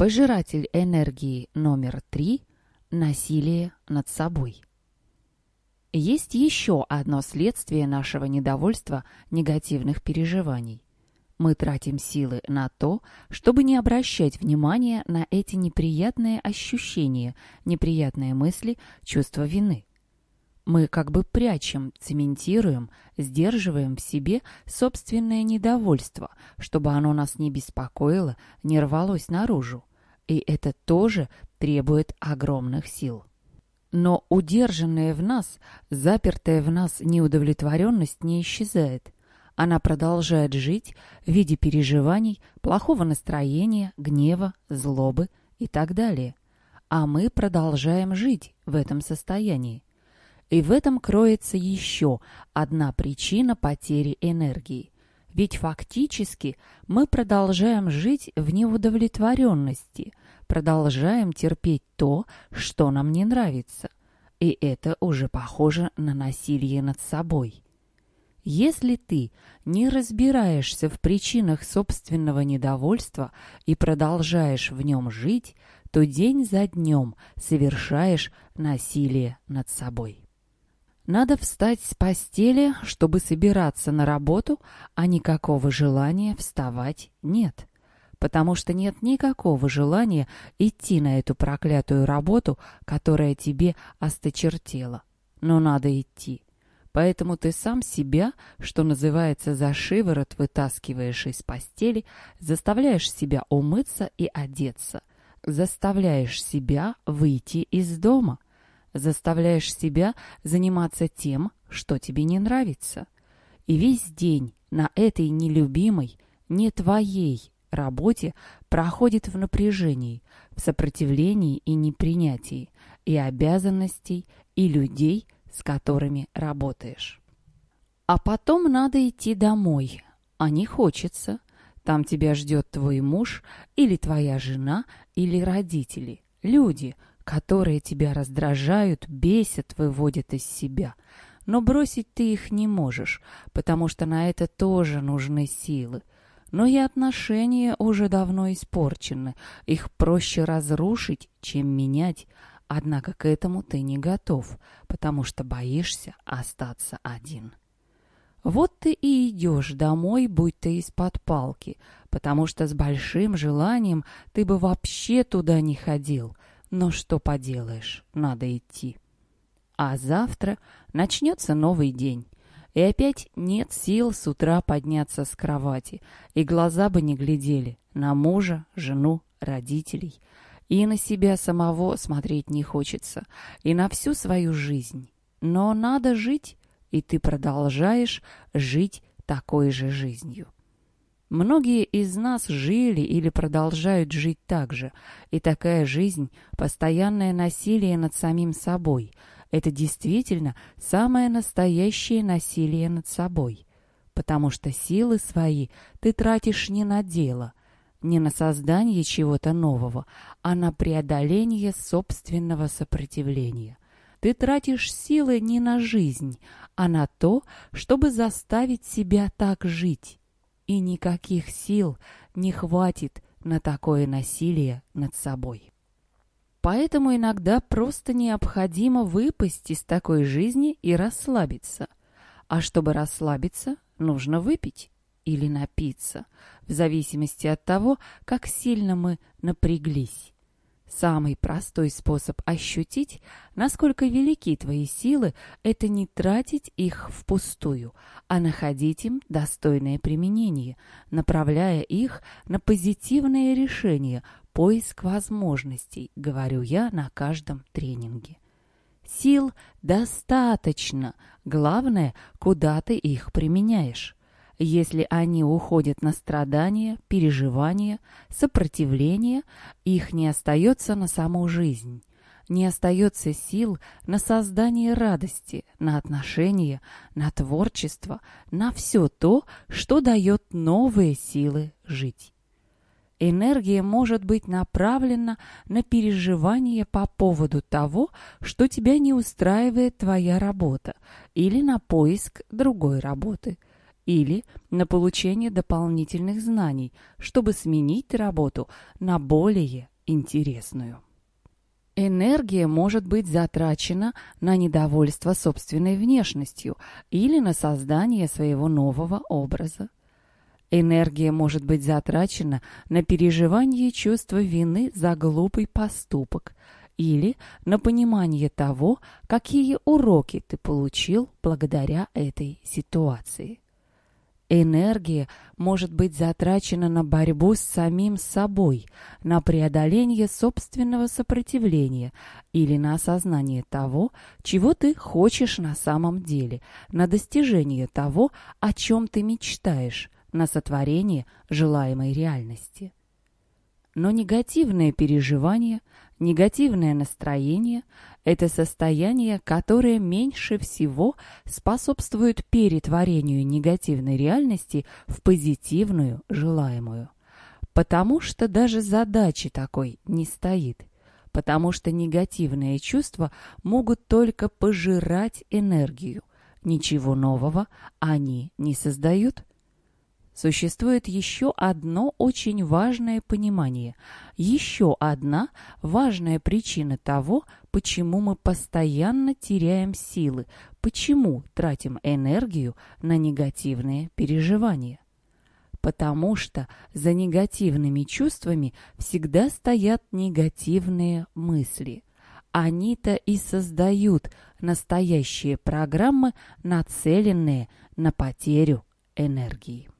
Пожиратель энергии номер три – насилие над собой. Есть еще одно следствие нашего недовольства негативных переживаний. Мы тратим силы на то, чтобы не обращать внимания на эти неприятные ощущения, неприятные мысли, чувство вины. Мы как бы прячем, цементируем, сдерживаем в себе собственное недовольство, чтобы оно нас не беспокоило, не рвалось наружу. И это тоже требует огромных сил. Но удержанная в нас, запертая в нас неудовлетворенность не исчезает. Она продолжает жить в виде переживаний, плохого настроения, гнева, злобы и так далее. А мы продолжаем жить в этом состоянии. И в этом кроется еще одна причина потери энергии. Ведь фактически мы продолжаем жить в неудовлетворенности, продолжаем терпеть то, что нам не нравится. И это уже похоже на насилие над собой. Если ты не разбираешься в причинах собственного недовольства и продолжаешь в нем жить, то день за днем совершаешь насилие над собой. Надо встать с постели, чтобы собираться на работу, а никакого желания вставать нет. Потому что нет никакого желания идти на эту проклятую работу, которая тебе осточертела. Но надо идти. Поэтому ты сам себя, что называется, за шиворот вытаскиваешь из постели, заставляешь себя умыться и одеться, заставляешь себя выйти из дома – заставляешь себя заниматься тем, что тебе не нравится. И весь день на этой нелюбимой, не твоей работе проходит в напряжении, в сопротивлении и непринятии, и обязанностей, и людей, с которыми работаешь. А потом надо идти домой, а не хочется. Там тебя ждет твой муж или твоя жена или родители, люди – которые тебя раздражают, бесят, выводят из себя. Но бросить ты их не можешь, потому что на это тоже нужны силы. Но и отношения уже давно испорчены, их проще разрушить, чем менять, однако к этому ты не готов, потому что боишься остаться один. Вот ты и идешь домой, будь ты из-под палки, потому что с большим желанием ты бы вообще туда не ходил — но что поделаешь, надо идти. А завтра начнется новый день. И опять нет сил с утра подняться с кровати, и глаза бы не глядели на мужа, жену, родителей. И на себя самого смотреть не хочется, и на всю свою жизнь. Но надо жить, и ты продолжаешь жить такой же жизнью. Многие из нас жили или продолжают жить так же, и такая жизнь – постоянное насилие над самим собой. Это действительно самое настоящее насилие над собой, потому что силы свои ты тратишь не на дело, не на создание чего-то нового, а на преодоление собственного сопротивления. Ты тратишь силы не на жизнь, а на то, чтобы заставить себя так жить и никаких сил не хватит на такое насилие над собой. Поэтому иногда просто необходимо выпасть из такой жизни и расслабиться. А чтобы расслабиться, нужно выпить или напиться, в зависимости от того, как сильно мы напряглись. Самый простой способ ощутить, насколько велики твои силы, это не тратить их впустую, а находить им достойное применение, направляя их на позитивные решения, поиск возможностей, говорю я на каждом тренинге. Сил достаточно, главное, куда ты их применяешь. Если они уходят на страдания, переживания, сопротивление, их не остается на саму жизнь. Не остается сил на создание радости, на отношения, на творчество, на все то, что дает новые силы жить. Энергия может быть направлена на переживание по поводу того, что тебя не устраивает твоя работа, или на поиск другой работы – или на получение дополнительных знаний, чтобы сменить работу на более интересную. Энергия может быть затрачена на недовольство собственной внешностью или на создание своего нового образа. Энергия может быть затрачена на переживание чувства вины за глупый поступок или на понимание того, какие уроки ты получил благодаря этой ситуации. Энергия может быть затрачена на борьбу с самим собой, на преодоление собственного сопротивления или на осознание того, чего ты хочешь на самом деле, на достижение того, о чем ты мечтаешь, на сотворение желаемой реальности. Но негативное переживание, негативное настроение – это состояние, которое меньше всего способствует перетворению негативной реальности в позитивную, желаемую. Потому что даже задачи такой не стоит. Потому что негативные чувства могут только пожирать энергию. Ничего нового они не создают – Существует еще одно очень важное понимание, еще одна важная причина того, почему мы постоянно теряем силы, почему тратим энергию на негативные переживания. Потому что за негативными чувствами всегда стоят негативные мысли. Они-то и создают настоящие программы, нацеленные на потерю энергии.